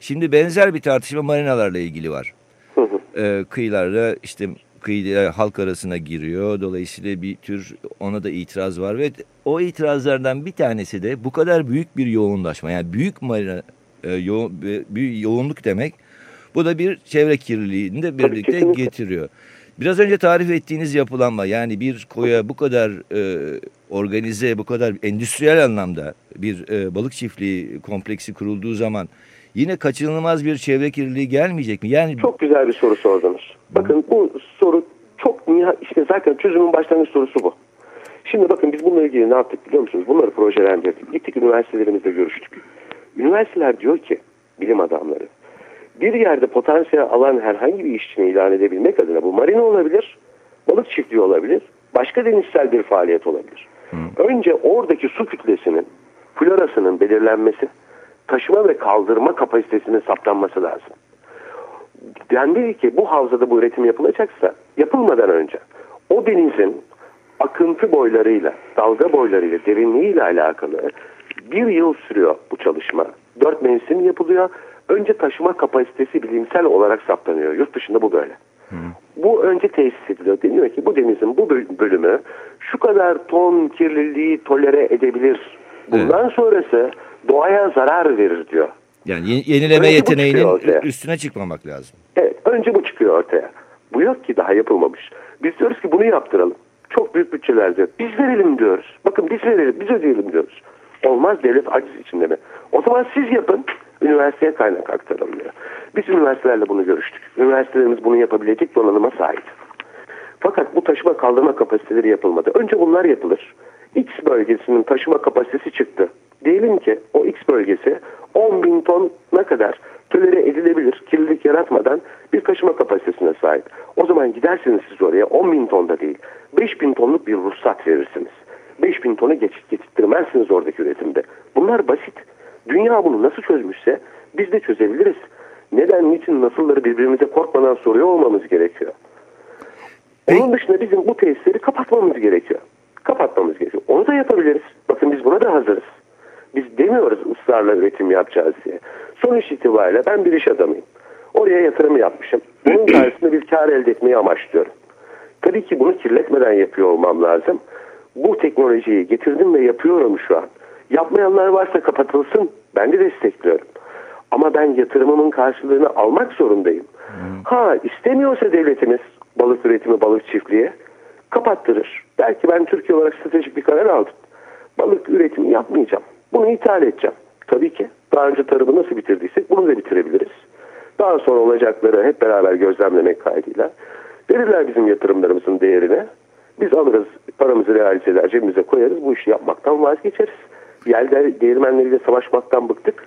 Şimdi benzer bir tartışma marinalarla ilgili var. Hı hı. Ee, kıyılarda işte kıyıda halk arasına giriyor. Dolayısıyla bir tür ona da itiraz var ve o itirazlardan bir tanesi de bu kadar büyük bir yoğunlaşma. Yani büyük marina e, yo, büyük yoğunluk demek. Bu da bir çevre kirliliğini de birlikte kesinlikle. getiriyor. Biraz önce tarif ettiğiniz yapılanma yani bir koya bu kadar e, organize, bu kadar endüstriyel anlamda bir e, balık çiftliği kompleksi kurulduğu zaman yine kaçınılmaz bir çevre kirliliği gelmeyecek mi? Yani Çok güzel bir soru sordunuz. Bakın bu soru çok işte zaten çözümün başlangıç sorusu bu. Şimdi bakın biz bununla ilgili ne yaptık biliyor musunuz? Bunları projelendirdik. Gittik üniversitelerimizle görüştük. Üniversiteler diyor ki bilim adamları bir yerde potansiyel alan herhangi bir işçini ilan edebilmek adına bu marina olabilir, balık çiftliği olabilir, başka denizsel bir faaliyet olabilir. Önce oradaki su kütlesinin, florasının belirlenmesi, taşıma ve kaldırma kapasitesinin saptanması lazım. Dendi ki bu havzada bu üretim yapılacaksa yapılmadan önce o denizin akıntı boylarıyla, dalga boylarıyla, derinliğiyle alakalı bir yıl sürüyor bu çalışma. Dört mevsim yapılıyor. Önce taşıma kapasitesi bilimsel olarak saptanıyor. Yurt dışında bu böyle. Bu önce tesis ediliyor. Deniyor ki bu denizin bu böl- bölümü şu kadar ton kirliliği tolere edebilir. Bundan sonrası doğaya zarar verir diyor. Yani ye- yenileme Önce yeteneğinin üstüne çıkmamak lazım. Evet, önce bu çıkıyor ortaya. Bu yok ki daha yapılmamış. Biz diyoruz ki bunu yaptıralım. Çok büyük bütçeler diyor. Biz verelim diyoruz. Bakın biz verelim, biz ödeyelim diyoruz. Olmaz devlet aciz içinde mi? O zaman siz yapın, üniversiteye kaynak aktaralım diyor. Biz üniversitelerle bunu görüştük. Üniversitelerimiz bunu yapabilecek donanıma sahip. Fakat bu taşıma kaldırma kapasiteleri yapılmadı. Önce bunlar yapılır. X bölgesinin taşıma kapasitesi çıktı. Diyelim ki o X bölgesi 10 bin tona kadar tolere edilebilir, kirlilik yaratmadan bir taşıma kapasitesine sahip. O zaman gidersiniz siz oraya 10 bin tonda değil, 5 bin tonluk bir ruhsat verirsiniz. 5 bin tonu geçit getirttirmezsiniz oradaki üretimde. Bunlar basit. Dünya bunu nasıl çözmüşse biz de çözebiliriz. Neden, niçin, nasılları birbirimize korkmadan soruyor olmamız gerekiyor. Onun dışında bizim bu tesisleri kapatmamız gerekiyor. Kapatmamız gerekiyor. Onu da yapabiliriz. Bakın biz buna da hazırız. Biz demiyoruz ısrarla üretim yapacağız diye. Sonuç itibariyle ben bir iş adamıyım. Oraya yatırım yapmışım. Bunun karşısında bir kar elde etmeyi amaçlıyorum. Tabii ki bunu kirletmeden yapıyor olmam lazım. Bu teknolojiyi getirdim ve yapıyorum şu an. Yapmayanlar varsa kapatılsın. Ben de destekliyorum. Ama ben yatırımımın karşılığını almak zorundayım. Ha istemiyorsa devletimiz balık üretimi, balık çiftliği kapattırır. Belki ben Türkiye olarak stratejik bir karar aldım. Balık üretimi yapmayacağım. Bunu ithal edeceğim. Tabii ki daha önce tarımı nasıl bitirdiysek bunu da bitirebiliriz. Daha sonra olacakları hep beraber gözlemlemek kaydıyla verirler bizim yatırımlarımızın değerine. Biz alırız paramızı realize eder cebimize koyarız bu işi yapmaktan vazgeçeriz. Yelde değirmenleriyle savaşmaktan bıktık.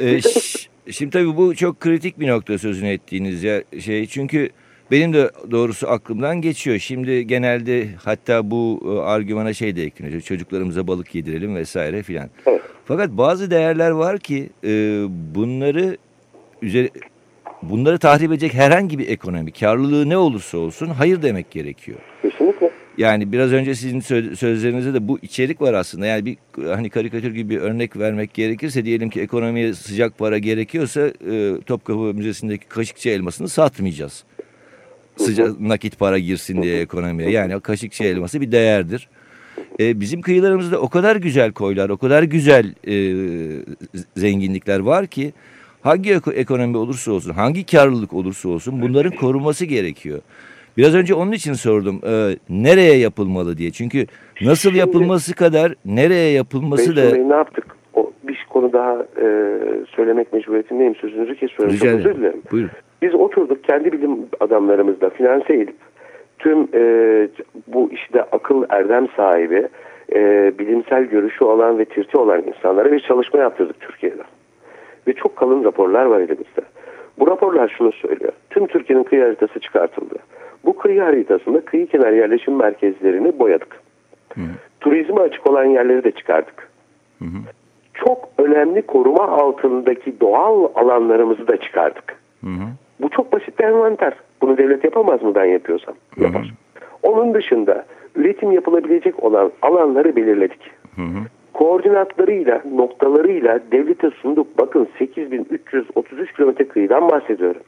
Ee, ş- şimdi tabii bu çok kritik bir nokta sözünü ettiğiniz ya şey çünkü benim de doğrusu aklımdan geçiyor. Şimdi genelde hatta bu e, argümana şey de ekleniyor. Çocuklarımıza balık yedirelim vesaire filan. Evet. Fakat bazı değerler var ki e, bunları üzeri bunları tahrip edecek herhangi bir ekonomi, karlılığı ne olursa olsun hayır demek gerekiyor. Kesinlikle. Yani biraz önce sizin sö- sözlerinizde de bu içerik var aslında. Yani bir hani karikatür gibi bir örnek vermek gerekirse diyelim ki ekonomiye sıcak para gerekiyorsa e, Topkapı Müzesi'ndeki kaşıkçı elmasını satmayacağız. Sıcak nakit para girsin diye ekonomiye. Yani kaşıkçı elması bir değerdir. E, bizim kıyılarımızda o kadar güzel koylar, o kadar güzel e, zenginlikler var ki hangi eko- ekonomi olursa olsun, hangi karlılık olursa olsun bunların korunması gerekiyor. Biraz önce onun için sordum e, nereye yapılmalı diye. Çünkü nasıl Şimdi- yapılması kadar nereye yapılması da ne yaptık? O, bir konu daha e, söylemek mecburiyetindeyim. Sözünüzü kesiyorum. rica Çok özür ederim. dilerim. Buyurun. Biz oturduk kendi bilim adamlarımızla finanse edip tüm e, bu işte akıl erdem sahibi e, bilimsel görüşü olan ve tirti olan insanlara bir çalışma yaptırdık Türkiye'de. Ve çok kalın raporlar var elimizde. Bu raporlar şunu söylüyor. Tüm Türkiye'nin kıyı haritası çıkartıldı. Bu kıyı haritasında kıyı kenar yerleşim merkezlerini boyadık. Turizme açık olan yerleri de çıkardık. Çok önemli koruma altındaki doğal alanlarımızı da çıkardık. Bu çok basit bir envanter. Bunu devlet yapamaz mı ben yapıyorsam? Yapar. Onun dışında üretim yapılabilecek olan alanları belirledik. Koordinatlarıyla, noktalarıyla devlete sunduk. Bakın 8333 kilometre kıyıdan bahsediyorum.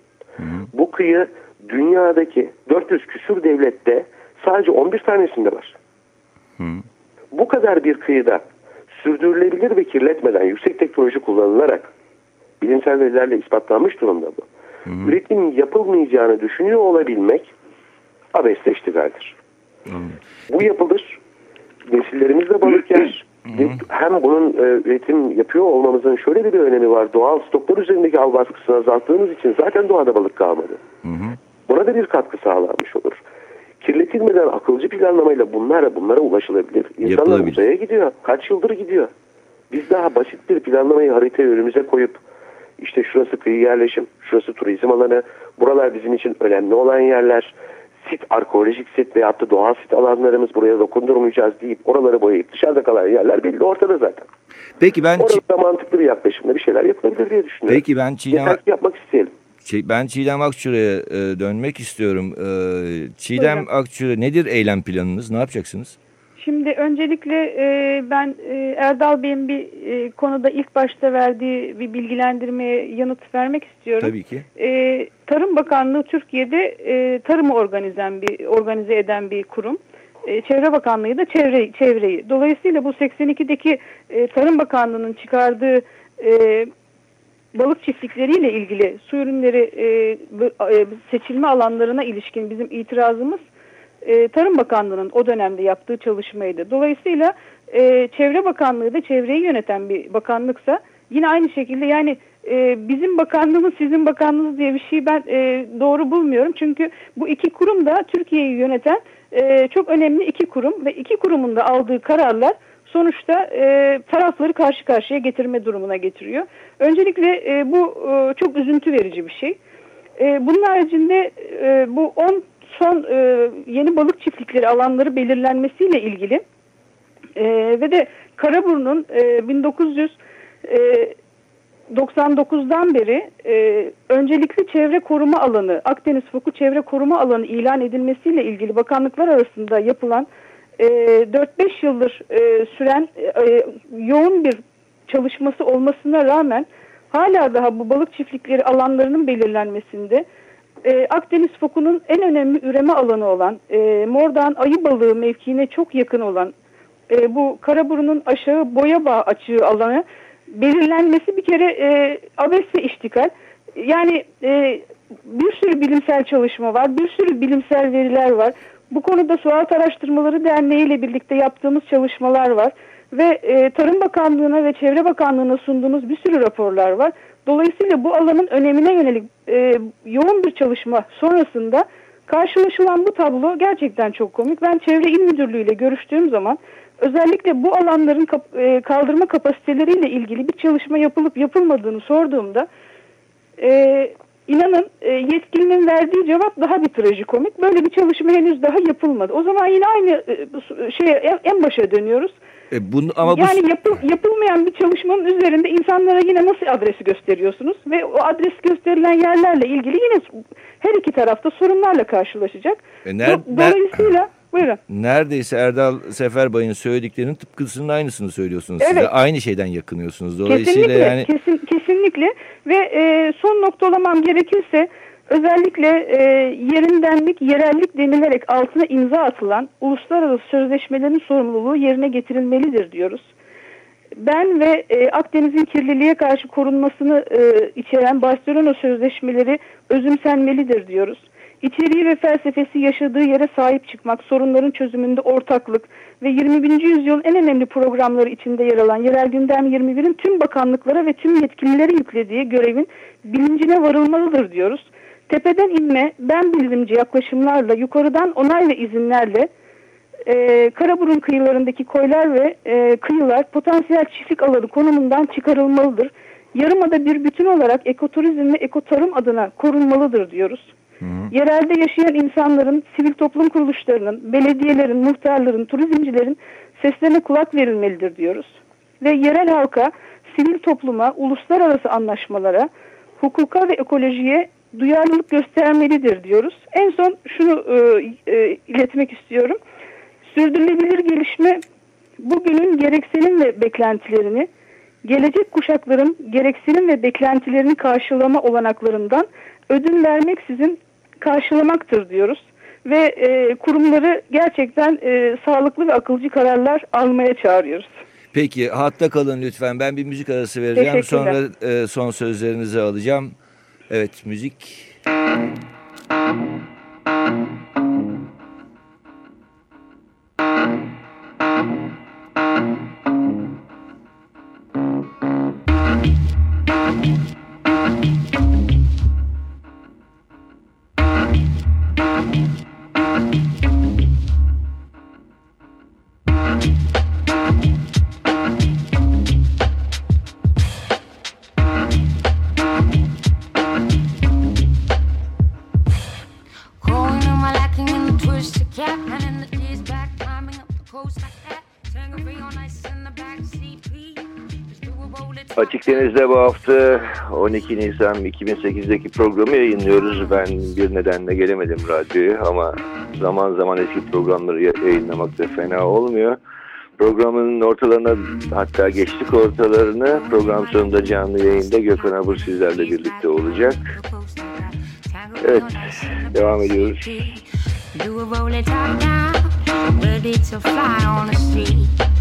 Bu kıyı dünyadaki 400 küsur devlette sadece 11 tanesinde var. Bu kadar bir kıyıda sürdürülebilir ve kirletmeden yüksek teknoloji kullanılarak bilimsel verilerle ispatlanmış durumda bu. Üretim yapılmayacağını düşünüyor olabilmek abesle iştigaldir. Bu yapılır. Nesillerimiz de balık yer. Ve Hem bunun e, üretim yapıyor olmamızın şöyle bir önemi var. Doğal stoklar üzerindeki av baskısını azalttığımız için zaten doğada balık kalmadı. Buna da bir katkı sağlanmış olur. kirletilmeden akılcı planlamayla bunlara bunlara ulaşılabilir. İnsanlar uzaya gidiyor. Kaç yıldır gidiyor. Biz daha basit bir planlamayı haritaya önümüze koyup işte şurası kıyı yerleşim, şurası turizm alanı, buralar bizim için önemli olan yerler, sit, arkeolojik sit veyahut da doğal sit alanlarımız buraya dokundurmayacağız deyip oraları boyayıp dışarıda kalan yerler belli ortada zaten. Peki ben Orada mantıklı bir yaklaşımla bir şeyler yapılabilir diye düşünüyorum. Peki ben Çiğdem Yeter yapmak isteyelim. Ben Çiğdem Akçura'ya e, dönmek istiyorum. E, Çiğdem Buyurun. Akçura nedir eylem planınız? Ne yapacaksınız? Şimdi öncelikle e, ben e, Erdal Bey'in bir e, konuda ilk başta verdiği bir bilgilendirmeye yanıt vermek istiyorum. Tabii ki. E, Tarım Bakanlığı Türkiye'de e, tarımı organize, bir, organize eden bir kurum. E, Çevre Bakanlığı da çevre, çevreyi. Dolayısıyla bu 82'deki e, Tarım Bakanlığı'nın çıkardığı e, balık çiftlikleriyle ilgili su ürünleri e, e, seçilme alanlarına ilişkin bizim itirazımız e, Tarım Bakanlığı'nın o dönemde yaptığı çalışmaydı. Dolayısıyla Çevre Bakanlığı da çevreyi yöneten bir bakanlıksa yine aynı şekilde yani bizim bakanlığımız sizin bakanlığınız diye bir şeyi ben doğru bulmuyorum. Çünkü bu iki kurum da Türkiye'yi yöneten çok önemli iki kurum ve iki kurumun da aldığı kararlar sonuçta e, tarafları karşı karşıya getirme durumuna getiriyor. Öncelikle e, bu e, çok üzüntü verici bir şey. E, bunun haricinde e, bu 10 son e, yeni balık çiftlikleri alanları belirlenmesiyle ilgili e, ve de Karaburun'un e, 1999'dan beri e, öncelikli çevre koruma alanı, Akdeniz Foku çevre koruma alanı ilan edilmesiyle ilgili bakanlıklar arasında yapılan e, 4-5 yıldır e, süren e, yoğun bir çalışması olmasına rağmen hala daha bu balık çiftlikleri alanlarının belirlenmesinde e, Akdeniz fokunun en önemli üreme alanı olan e, Mordan ayı balığı mevkiine çok yakın olan e, bu Karaburun'un aşağı Boyabağ açığı alanı belirlenmesi bir kere e, abesle iştikal. Yani e, bir sürü bilimsel çalışma var, bir sürü bilimsel veriler var. Bu konuda Sualtı Araştırmaları Derneği ile birlikte yaptığımız çalışmalar var. Ve e, Tarım Bakanlığı'na ve Çevre Bakanlığı'na sunduğumuz bir sürü raporlar var. Dolayısıyla bu alanın önemine yönelik e, yoğun bir çalışma sonrasında karşılaşılan bu tablo gerçekten çok komik. Ben Çevre İl Müdürlüğü ile görüştüğüm zaman özellikle bu alanların kap- e, kaldırma kapasiteleriyle ilgili bir çalışma yapılıp yapılmadığını sorduğumda e, inanın e, yetkilinin verdiği cevap daha bir trajikomik. Böyle bir çalışma henüz daha yapılmadı. O zaman yine aynı e, bu- şeye en- başa dönüyoruz. E, bunu, ama bu yani yapı- yapılmayan bir çalışmanın üzerinde insanlara yine nasıl adresi gösteriyorsunuz ve o adres gösterilen yerlerle ilgili yine her iki tarafta sorunlarla karşılaşacak. E, ner- Do- Dolayısıyla buyurun. neredeyse Erdal Seferbay'ın söylediklerinin tıpkısının aynısını söylüyorsunuz. Siz de Evet. aynı şeyden yakınıyorsunuz. Dolayısıyla Kesinlikle, yani kesin, kesinlikle ve e, son noktalamam gerekirse özellikle e, yerindenlik, yerellik denilerek altına imza atılan uluslararası sözleşmelerin sorumluluğu yerine getirilmelidir diyoruz. Ben ve e, Akdeniz'in kirliliğe karşı korunmasını e, içeren Barcelona sözleşmeleri özümsenmelidir diyoruz. İçeriği ve felsefesi yaşadığı yere sahip çıkmak, sorunların çözümünde ortaklık ve 21. yüzyılın en önemli programları içinde yer alan Yerel Gündem 21'in tüm bakanlıklara ve tüm yetkililere yüklediği görevin bilincine varılmalıdır diyoruz. Tepeden inme, ben bilimci yaklaşımlarla, yukarıdan onay ve izinlerle e, Karaburun kıyılarındaki koylar ve e, kıyılar potansiyel çiftlik alanı konumundan çıkarılmalıdır. Yarımada bir bütün olarak ekoturizm ve ekotarım adına korunmalıdır diyoruz. Yerelde yaşayan insanların, sivil toplum kuruluşlarının, belediyelerin, muhtarların, turizmcilerin seslerine kulak verilmelidir diyoruz. Ve yerel halka, sivil topluma, uluslararası anlaşmalara, hukuka ve ekolojiye duyarlılık göstermelidir diyoruz. En son şunu e, e, iletmek istiyorum. Sürdürülebilir gelişme bugünün gereksinim ve beklentilerini, gelecek kuşakların gereksinim ve beklentilerini karşılama olanaklarından ödün vermeksizin karşılamaktır diyoruz. Ve e, kurumları gerçekten e, sağlıklı ve akılcı kararlar almaya çağırıyoruz. peki hatta kalın lütfen. Ben bir müzik arası vereceğim. Sonra e, son sözlerinizi alacağım. Evet müzik. Açık Deniz'de bu hafta 12 Nisan 2008'deki programı yayınlıyoruz. Ben bir nedenle gelemedim radyoya ama zaman zaman eski programları yayınlamak da fena olmuyor. Programın ortalarına hatta geçtik ortalarını program sonunda canlı yayında Gökhan Abur sizlerle birlikte olacak. Evet devam ediyoruz. Do a roll it top down, ready to fly on the street.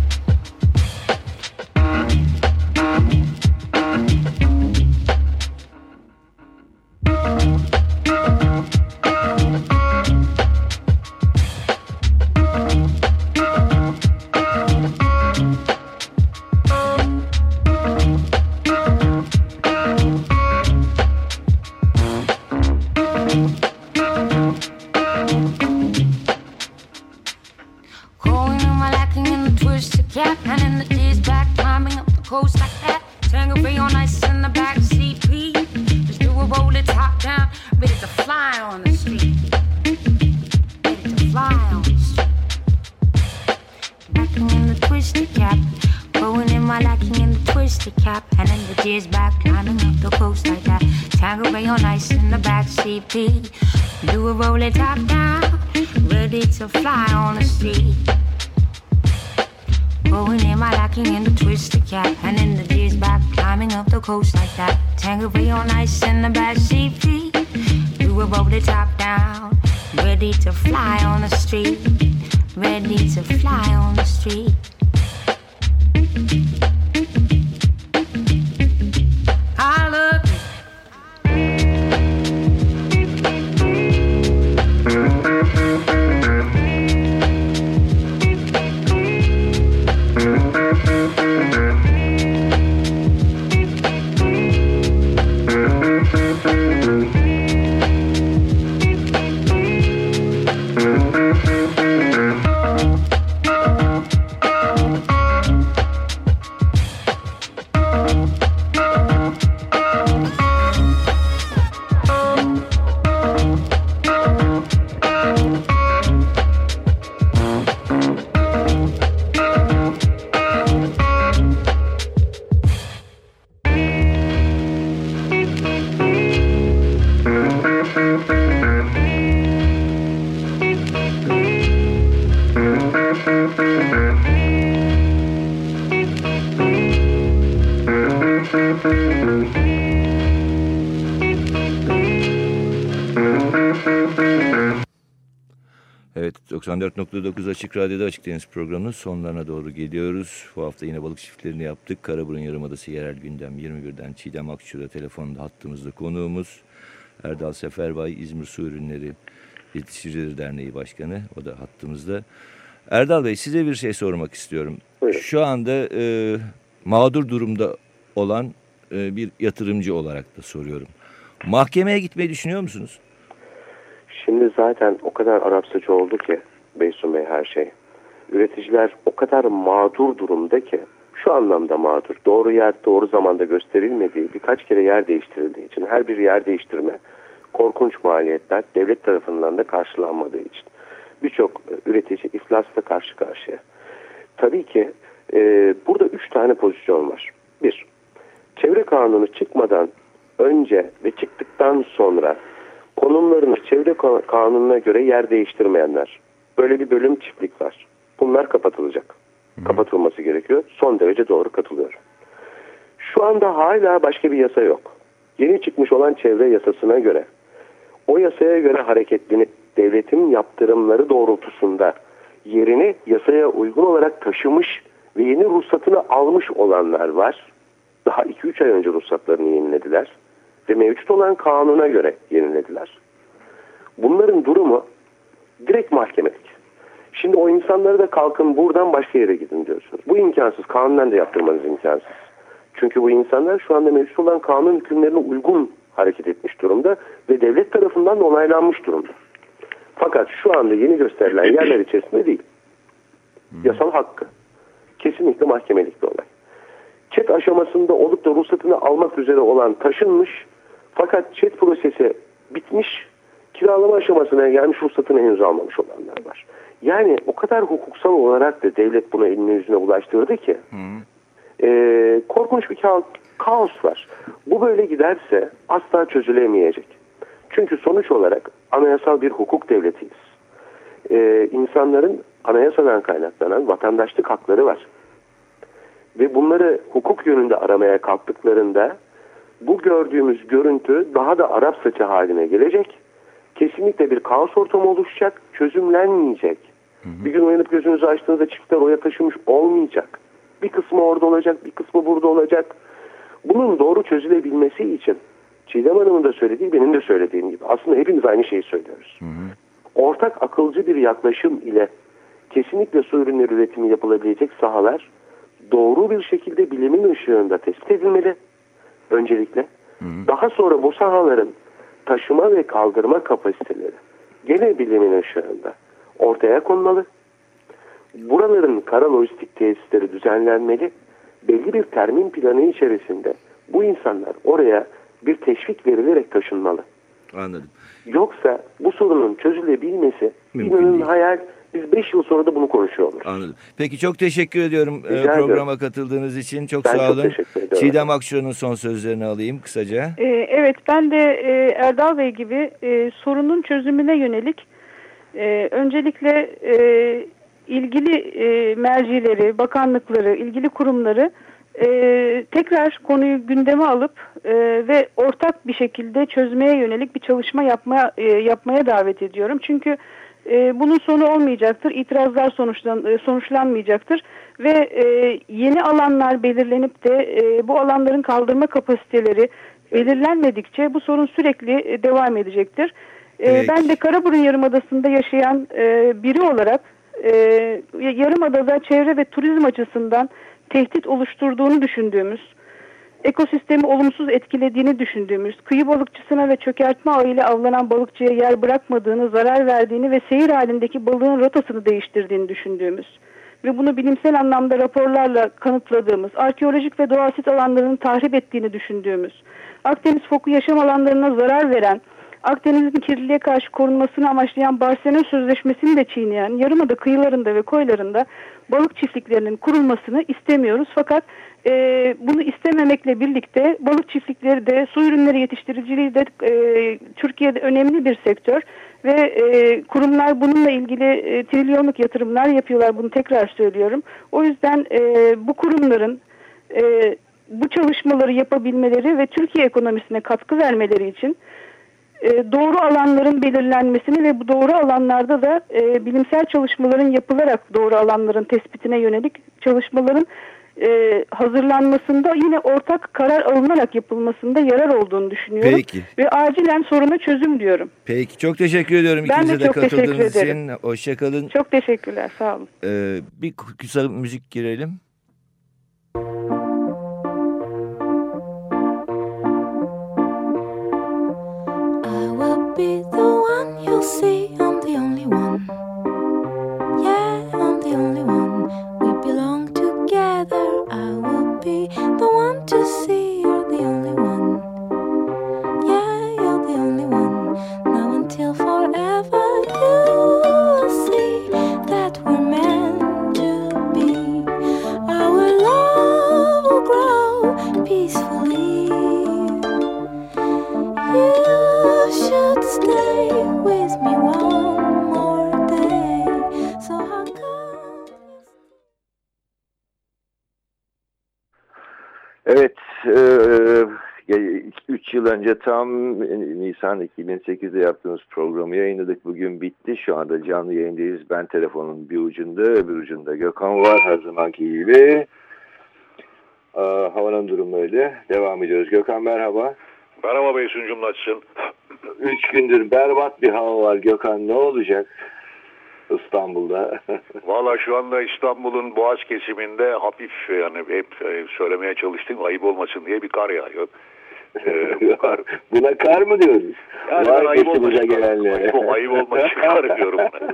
94.9 Açık Radyo'da Açık Deniz programının sonlarına doğru geliyoruz. Bu hafta yine balık çiftlerini yaptık. Karaburun Yarımadası Yerel Gündem 21'den Çiğdem Akçura telefonda hattımızda konuğumuz. Erdal Seferbay İzmir Su Ürünleri Yetiştiricileri Derneği Başkanı o da hattımızda. Erdal Bey size bir şey sormak istiyorum. Buyurun. Şu anda e, mağdur durumda olan e, bir yatırımcı olarak da soruyorum. Mahkemeye gitmeyi düşünüyor musunuz? Şimdi zaten o kadar Arapsacı oldu ki Beysun Bey her şey. Üreticiler o kadar mağdur durumda ki şu anlamda mağdur. Doğru yer doğru zamanda gösterilmediği birkaç kere yer değiştirildiği için her bir yer değiştirme korkunç maliyetler devlet tarafından da karşılanmadığı için birçok e, üretici iflasla karşı karşıya. Tabii ki e, burada üç tane pozisyon var. Bir, çevre kanunu çıkmadan önce ve çıktıktan sonra konumlarını çevre ka- kanununa göre yer değiştirmeyenler. Böyle bir bölüm çiftlik var. Bunlar kapatılacak. Kapatılması gerekiyor. Son derece doğru katılıyorum. Şu anda hala başka bir yasa yok. Yeni çıkmış olan çevre yasasına göre o yasaya göre hareketlenip devletin yaptırımları doğrultusunda yerini yasaya uygun olarak taşımış ve yeni ruhsatını almış olanlar var. Daha 2-3 ay önce ruhsatlarını yenilediler ve mevcut olan kanuna göre yenilediler. Bunların durumu direkt mahkemelik. Şimdi o insanları da kalkın buradan başka yere gidin diyorsunuz. Bu imkansız. Kanunen de yaptırmanız imkansız. Çünkü bu insanlar şu anda mevcut olan kanun hükümlerine uygun hareket etmiş durumda ve devlet tarafından da onaylanmış durumda. Fakat şu anda yeni gösterilen yerler içerisinde değil. Yasal hakkı. Kesinlikle mahkemelik bir olay. Çet aşamasında olup da ruhsatını almak üzere olan taşınmış fakat çet prosesi bitmiş kiralama aşamasına gelmiş ruhsatını henüz almamış olanlar var. Yani o kadar hukuksal olarak da devlet buna elini yüzüne ulaştırdı ki e, korkunç bir ka- kaos var. Bu böyle giderse asla çözülemeyecek. Çünkü sonuç olarak anayasal bir hukuk devletiyiz. E, insanların anayasadan kaynaklanan vatandaşlık hakları var. Ve bunları hukuk yönünde aramaya kalktıklarında bu gördüğümüz görüntü daha da Arap saçı haline gelecek. Kesinlikle bir kaos ortamı oluşacak, çözümlenmeyecek. Bir gün uyanıp gözünüzü açtığınızda çiftler oya taşımış olmayacak. Bir kısmı orada olacak, bir kısmı burada olacak. Bunun doğru çözülebilmesi için Çiğdem Hanım'ın da söylediği, benim de söylediğim gibi aslında hepimiz aynı şeyi söylüyoruz. Ortak akılcı bir yaklaşım ile kesinlikle su ürünleri üretimi yapılabilecek sahalar doğru bir şekilde bilimin ışığında tespit edilmeli öncelikle. Daha sonra bu sahaların taşıma ve kaldırma kapasiteleri gene bilimin ışığında ortaya konmalı. Buraların kara lojistik tesisleri düzenlenmeli. Belli bir termin planı içerisinde bu insanlar oraya bir teşvik verilerek taşınmalı. Anladım. Yoksa bu sorunun çözülebilmesi Mümkün inanın değil. hayal. Biz 5 yıl sonra da bunu konuşuyor oluruz. Anladım. Peki çok teşekkür ediyorum e, Rica programa katıldığınız için. Çok Ben sağ çok olun. teşekkür ediyorum. Çiğdem Akçura'nın son sözlerini alayım kısaca. Ee, evet ben de e, Erdal Bey gibi e, sorunun çözümüne yönelik e, öncelikle e, ilgili e, mercileri, bakanlıkları, ilgili kurumları e, tekrar konuyu gündeme alıp e, ve ortak bir şekilde çözmeye yönelik bir çalışma yapmaya e, yapmaya davet ediyorum. Çünkü e, bunun sonu olmayacaktır. İtirazlar sonuçlan, e, sonuçlanmayacaktır ve e, yeni alanlar belirlenip de e, bu alanların kaldırma kapasiteleri belirlenmedikçe bu sorun sürekli e, devam edecektir. E, ben de Karaburun Yarımadası'nda yaşayan e, biri olarak e, Yarımada'da çevre ve turizm açısından tehdit oluşturduğunu düşündüğümüz ekosistemi olumsuz etkilediğini düşündüğümüz, kıyı balıkçısına ve çökertme ağıyla avlanan balıkçıya yer bırakmadığını, zarar verdiğini ve seyir halindeki balığın rotasını değiştirdiğini düşündüğümüz ve bunu bilimsel anlamda raporlarla kanıtladığımız, arkeolojik ve doğasit alanlarını tahrip ettiğini düşündüğümüz, Akdeniz foku yaşam alanlarına zarar veren, Akdeniz'in kirliliğe karşı korunmasını amaçlayan Barcelona Sözleşmesi'ni de çiğneyen, Yarımada kıyılarında ve koylarında balık çiftliklerinin kurulmasını istemiyoruz. Fakat e, bunu istememekle birlikte balık çiftlikleri de su ürünleri yetiştiriciliği de e, Türkiye'de önemli bir sektör ve e, kurumlar bununla ilgili e, trilyonluk yatırımlar yapıyorlar bunu tekrar söylüyorum. O yüzden e, bu kurumların e, bu çalışmaları yapabilmeleri ve Türkiye ekonomisine katkı vermeleri için e, doğru alanların belirlenmesini ve bu doğru alanlarda da e, bilimsel çalışmaların yapılarak doğru alanların tespitine yönelik çalışmaların e, hazırlanmasında yine ortak karar alınarak yapılmasında yarar olduğunu düşünüyorum. Peki. Ve acilen soruna çözüm diyorum. Peki çok teşekkür ediyorum Ben de ikinize de çok teşekkür katıldığınız için. Hoşçakalın. Çok teşekkürler. Sağ olun. Ee, bir kısa müzik girelim. Be the one you'll see. I'm the only one. Yeah, I'm the only one. We belong together. I will be the one to see. Önce tam Nisan 2008'de yaptığımız programı yayınladık. Bugün bitti. Şu anda canlı yayındayız. Ben telefonun bir ucunda, öbür ucunda Gökhan var her zamanki gibi. Havanın durumu öyle. Devam ediyoruz. Gökhan merhaba. Merhaba Beysuncum nasılsın? Üç gündür berbat bir hava var Gökhan. Ne olacak İstanbul'da? Valla şu anda İstanbul'un Boğaz kesiminde hafif yani hep e, söylemeye çalıştım ayıp olmasın diye bir kar yağıyor. Buna kar mı diyoruz? yani Vay ayıp olmasın, gelenlere. ayıp, ayıp olmasın kar diyorum. ben.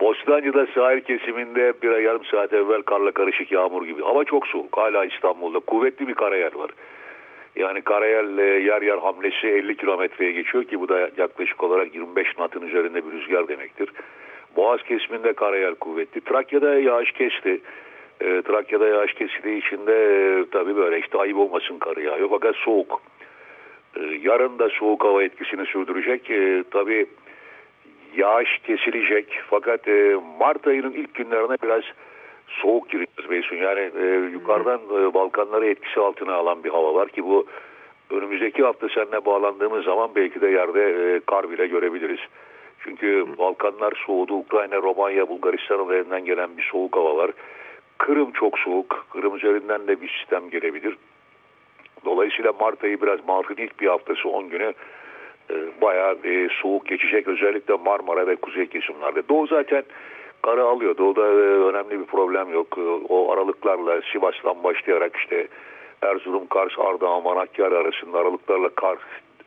Bostancı'da sahil kesiminde bir yarım saat evvel karla karışık yağmur gibi. Hava çok soğuk hala İstanbul'da. Kuvvetli bir karayel var. Yani karayel e, yer yer hamlesi 50 kilometreye geçiyor ki bu da yaklaşık olarak 25 knotun üzerinde bir rüzgar demektir. Boğaz kesiminde karayel kuvvetli. Trakya'da yağış kesti. E, Trakya'da yağış kesildiği için de e, tabii böyle işte ayıp olmasın kar yağıyor fakat soğuk. E, yarın da soğuk hava etkisini sürdürecek. E, tabii yağış kesilecek fakat e, Mart ayının ilk günlerine biraz soğuk giriyoruz Beysun. Yani e, yukarıdan e, Balkanları etkisi altına alan bir hava var ki bu önümüzdeki hafta seninle bağlandığımız zaman belki de yerde e, kar bile görebiliriz. Çünkü Balkanlar soğudu. Ukrayna, Romanya, Bulgaristan üzerinden gelen bir soğuk hava var. Kırım çok soğuk. Kırım üzerinden de bir sistem gelebilir. Dolayısıyla Mart ayı biraz Mart'ın ilk bir haftası 10 günü e, bayağı e, soğuk geçecek. Özellikle Marmara ve kuzey kesimlerde. Doğu zaten karı alıyor. Doğuda e, önemli bir problem yok. E, o aralıklarla Sivas'tan başlayarak işte Erzurum, Kars, Ardahan, Manakkar arasında aralıklarla kar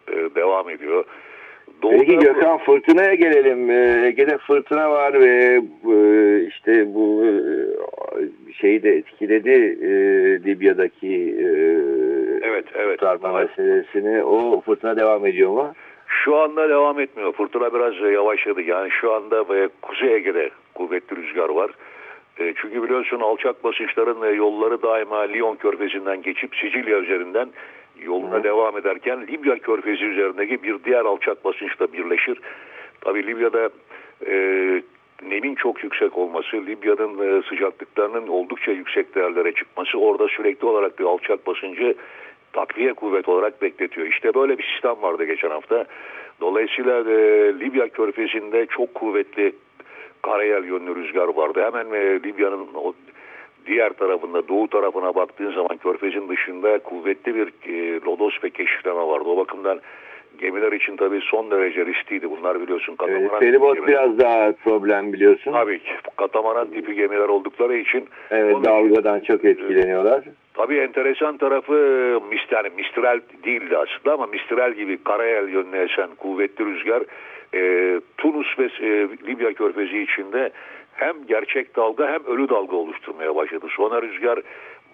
e, devam ediyor. Doğuda Peki Gökhan fırtınaya gelelim. Ee, Ege'de fırtına var ve e, işte bu e, şeyi de etkiledi e, Libya'daki Evet, evet. kurtarma meselesini. O fırtına devam ediyor mu? Şu anda devam etmiyor. Fırtına biraz yavaşladı. Yani şu anda Kuzey Ege'de kuvvetli rüzgar var. Çünkü biliyorsun alçak basınçların yolları daima Lyon körfezinden geçip Sicilya üzerinden yoluna devam ederken Libya körfezi üzerindeki bir diğer alçak basınçla birleşir. Tabii Libya'da e, nemin çok yüksek olması, Libya'nın e, sıcaklıklarının oldukça yüksek değerlere çıkması orada sürekli olarak bir alçak basıncı takviye kuvvet olarak bekletiyor. İşte böyle bir sistem vardı geçen hafta. Dolayısıyla e, Libya körfezinde çok kuvvetli karayel yönlü rüzgar vardı. Hemen e, Libya'nın diğer tarafında doğu tarafına baktığın zaman körfezin dışında kuvvetli bir e, lodos ve keşifleme vardı. O bakımdan gemiler için tabii son derece riskliydi. Bunlar biliyorsun Evet, katamaran feribot gemiler- biraz daha problem biliyorsun. Tabii ki. Katamaran tipi gemiler oldukları için Evet Onun dalgadan çok etkileniyorlar. Tabii enteresan tarafı yani Mistral değildi aslında ama Mistral gibi karayel yönüne esen kuvvetli rüzgar e, Tunus ve e, Libya körfezi içinde hem gerçek dalga hem ölü dalga oluşturmaya başladı. Sonra rüzgar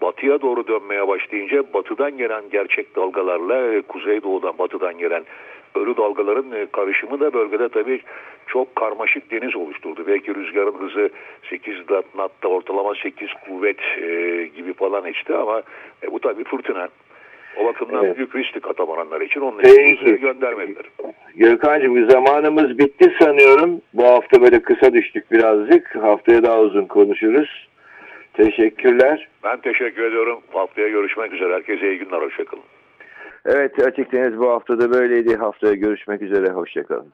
batıya doğru dönmeye başlayınca batıdan gelen gerçek dalgalarla e, kuzeydoğudan batıdan gelen ölü dalgaların e, karışımı da bölgede tabii çok karmaşık deniz oluşturdu. Belki rüzgarın hızı 8 natta ortalama 8 kuvvet e, gibi falan işte ama bu tabii fırtına. O bakımdan Evet. büyük riskli katamaranlar için onun için göndermediler. Gökhan'cığım zamanımız bitti sanıyorum. Bu hafta böyle kısa düştük birazcık. Haftaya daha uzun konuşuruz. Teşekkürler. Ben teşekkür ediyorum. Haftaya görüşmek üzere. Herkese iyi günler. Hoşçakalın. Evet Açık Deniz bu hafta da böyleydi. Haftaya görüşmek üzere. Hoşçakalın.